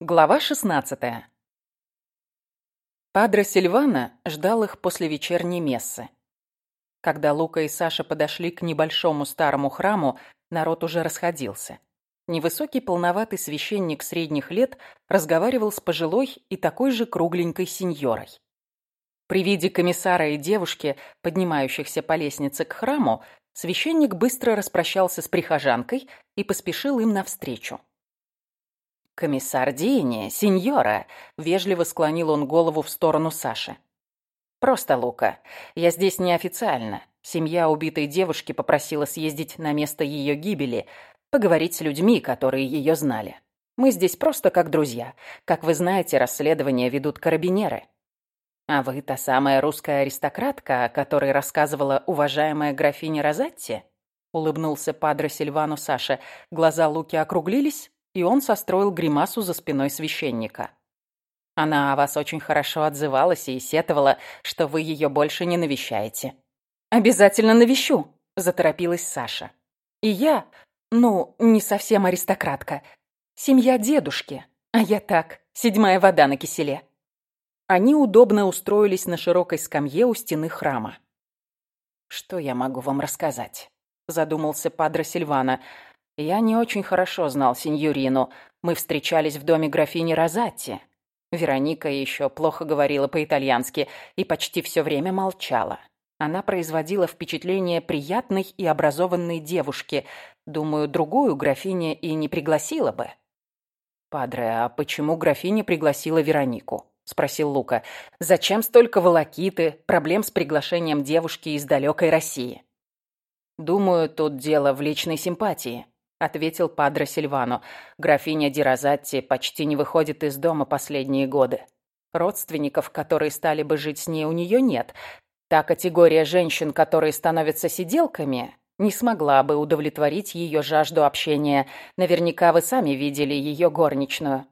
Глава 16 Падре Сильвана ждал их после вечерней мессы. Когда Лука и Саша подошли к небольшому старому храму, народ уже расходился. Невысокий полноватый священник средних лет разговаривал с пожилой и такой же кругленькой сеньорой. При виде комиссара и девушки, поднимающихся по лестнице к храму, священник быстро распрощался с прихожанкой и поспешил им навстречу. «Комиссар Диини, сеньора!» — вежливо склонил он голову в сторону Саши. «Просто Лука. Я здесь неофициально. Семья убитой девушки попросила съездить на место ее гибели, поговорить с людьми, которые ее знали. Мы здесь просто как друзья. Как вы знаете, расследование ведут карабинеры». «А вы та самая русская аристократка, о которой рассказывала уважаемая графиня Розатти?» — улыбнулся Падре Сильвану Саша. Глаза Луки округлились, и он состроил гримасу за спиной священника. Она о вас очень хорошо отзывалась и сетовала, что вы ее больше не навещаете. «Обязательно навещу», — заторопилась Саша. «И я, ну, не совсем аристократка. Семья дедушки, а я так, седьмая вода на киселе». Они удобно устроились на широкой скамье у стены храма. «Что я могу вам рассказать?» — задумался Падре Сильвана. Я не очень хорошо знал сеньорину. Мы встречались в доме графини Розатти. Вероника еще плохо говорила по-итальянски и почти все время молчала. Она производила впечатление приятной и образованной девушки. Думаю, другую графиня и не пригласила бы. «Падре, а почему графиня пригласила Веронику?» — спросил Лука. «Зачем столько волокиты, проблем с приглашением девушки из далекой России?» «Думаю, тут дело в личной симпатии. — ответил Падре Сильвано. «Графиня Дирозатти почти не выходит из дома последние годы. Родственников, которые стали бы жить с ней, у нее нет. Та категория женщин, которые становятся сиделками, не смогла бы удовлетворить ее жажду общения. Наверняка вы сами видели ее горничную.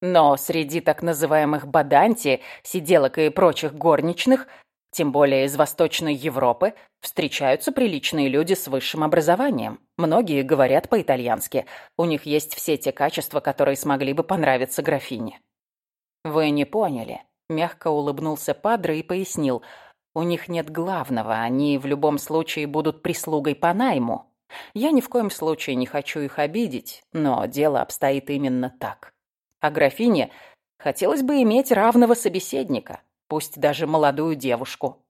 Но среди так называемых баданти, сиделок и прочих горничных тем более из Восточной Европы встречаются приличные люди с высшим образованием. Многие говорят по-итальянски. У них есть все те качества, которые смогли бы понравиться графине. «Вы не поняли», — мягко улыбнулся Падре и пояснил. «У них нет главного, они в любом случае будут прислугой по найму. Я ни в коем случае не хочу их обидеть, но дело обстоит именно так. А графине хотелось бы иметь равного собеседника, пусть даже молодую девушку.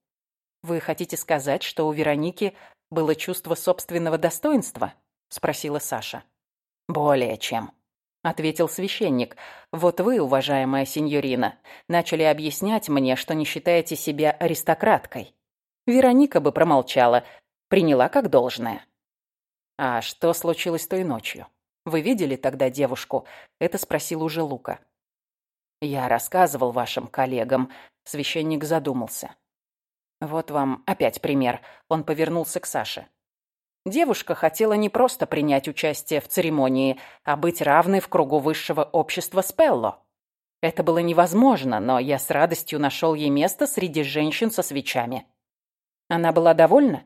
Вы хотите сказать, что у Вероники было чувство собственного достоинства? Спросила Саша. Более чем. Ответил священник. Вот вы, уважаемая сеньорина, начали объяснять мне, что не считаете себя аристократкой. Вероника бы промолчала, приняла как должное. А что случилось той ночью? Вы видели тогда девушку? Это спросил уже Лука. Я рассказывал вашим коллегам. Священник задумался. Вот вам опять пример. Он повернулся к Саше. Девушка хотела не просто принять участие в церемонии, а быть равной в кругу высшего общества Спелло. Это было невозможно, но я с радостью нашел ей место среди женщин со свечами. Она была довольна?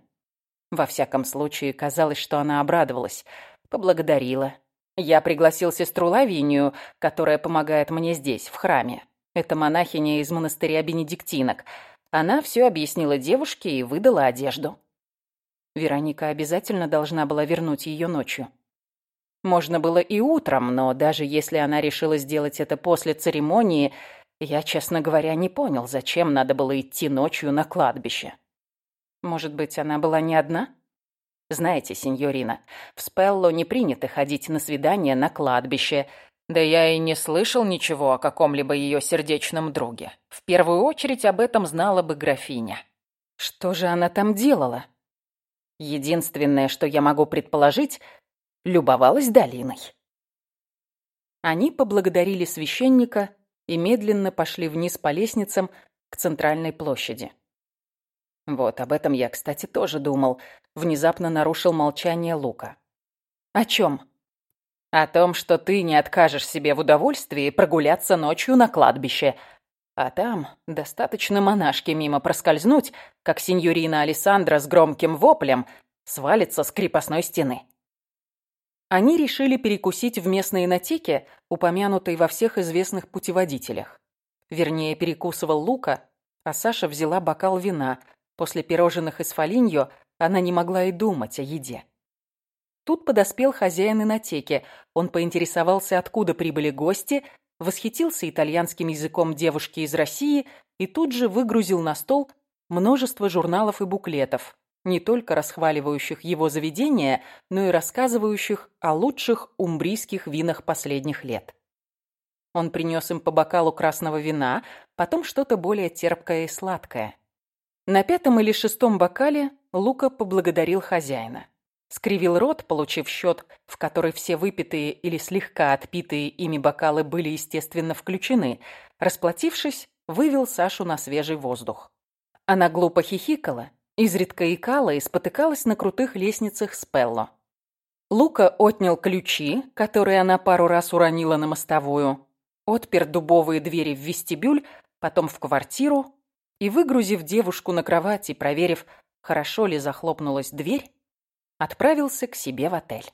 Во всяком случае, казалось, что она обрадовалась. Поблагодарила. Я пригласил сестру Лавинию, которая помогает мне здесь, в храме. Это монахиня из монастыря Бенедиктинок. Она все объяснила девушке и выдала одежду. Вероника обязательно должна была вернуть ее ночью. Можно было и утром, но даже если она решила сделать это после церемонии, я, честно говоря, не понял, зачем надо было идти ночью на кладбище. Может быть, она была не одна? Знаете, сеньорина, в Спелло не принято ходить на свидания на кладбище. Да я и не слышал ничего о каком-либо ее сердечном друге. В первую очередь об этом знала бы графиня. Что же она там делала? Единственное, что я могу предположить, любовалась долиной. Они поблагодарили священника и медленно пошли вниз по лестницам к центральной площади. Вот об этом я, кстати, тоже думал. Внезапно нарушил молчание Лука. О чем? О том, что ты не откажешь себе в удовольствии прогуляться ночью на кладбище. А там достаточно монашки мимо проскользнуть, как сеньорина Александра с громким воплем свалится с крепостной стены. Они решили перекусить в местной инотеке, упомянутой во всех известных путеводителях. Вернее, перекусывал Лука, а Саша взяла бокал вина. После пирожных из фолиньо она не могла и думать о еде. Тут подоспел хозяин инотеки. Он поинтересовался, откуда прибыли гости, восхитился итальянским языком девушки из России и тут же выгрузил на стол множество журналов и буклетов, не только расхваливающих его заведение, но и рассказывающих о лучших умбрийских винах последних лет. Он принес им по бокалу красного вина, потом что-то более терпкое и сладкое. На пятом или шестом бокале Лука поблагодарил хозяина. Скривил рот, получив счет, в который все выпитые или слегка отпитые ими бокалы были, естественно, включены. Расплатившись, вывел Сашу на свежий воздух. Она глупо хихикала, изредка икала и спотыкалась на крутых лестницах Спелло. Лука отнял ключи, которые она пару раз уронила на мостовую, отпер дубовые двери в вестибюль, потом в квартиру и, выгрузив девушку на кровать и проверив, хорошо ли захлопнулась дверь, отправился к себе в отель.